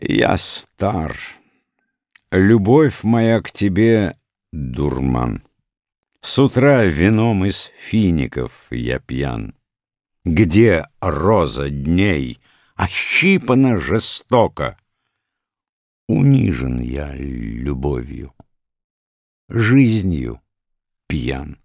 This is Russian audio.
Я стар. Любовь моя к тебе — дурман. С утра вином из фиников я пьян. Где роза дней, ощипана жестоко? Унижен я любовью, жизнью пьян.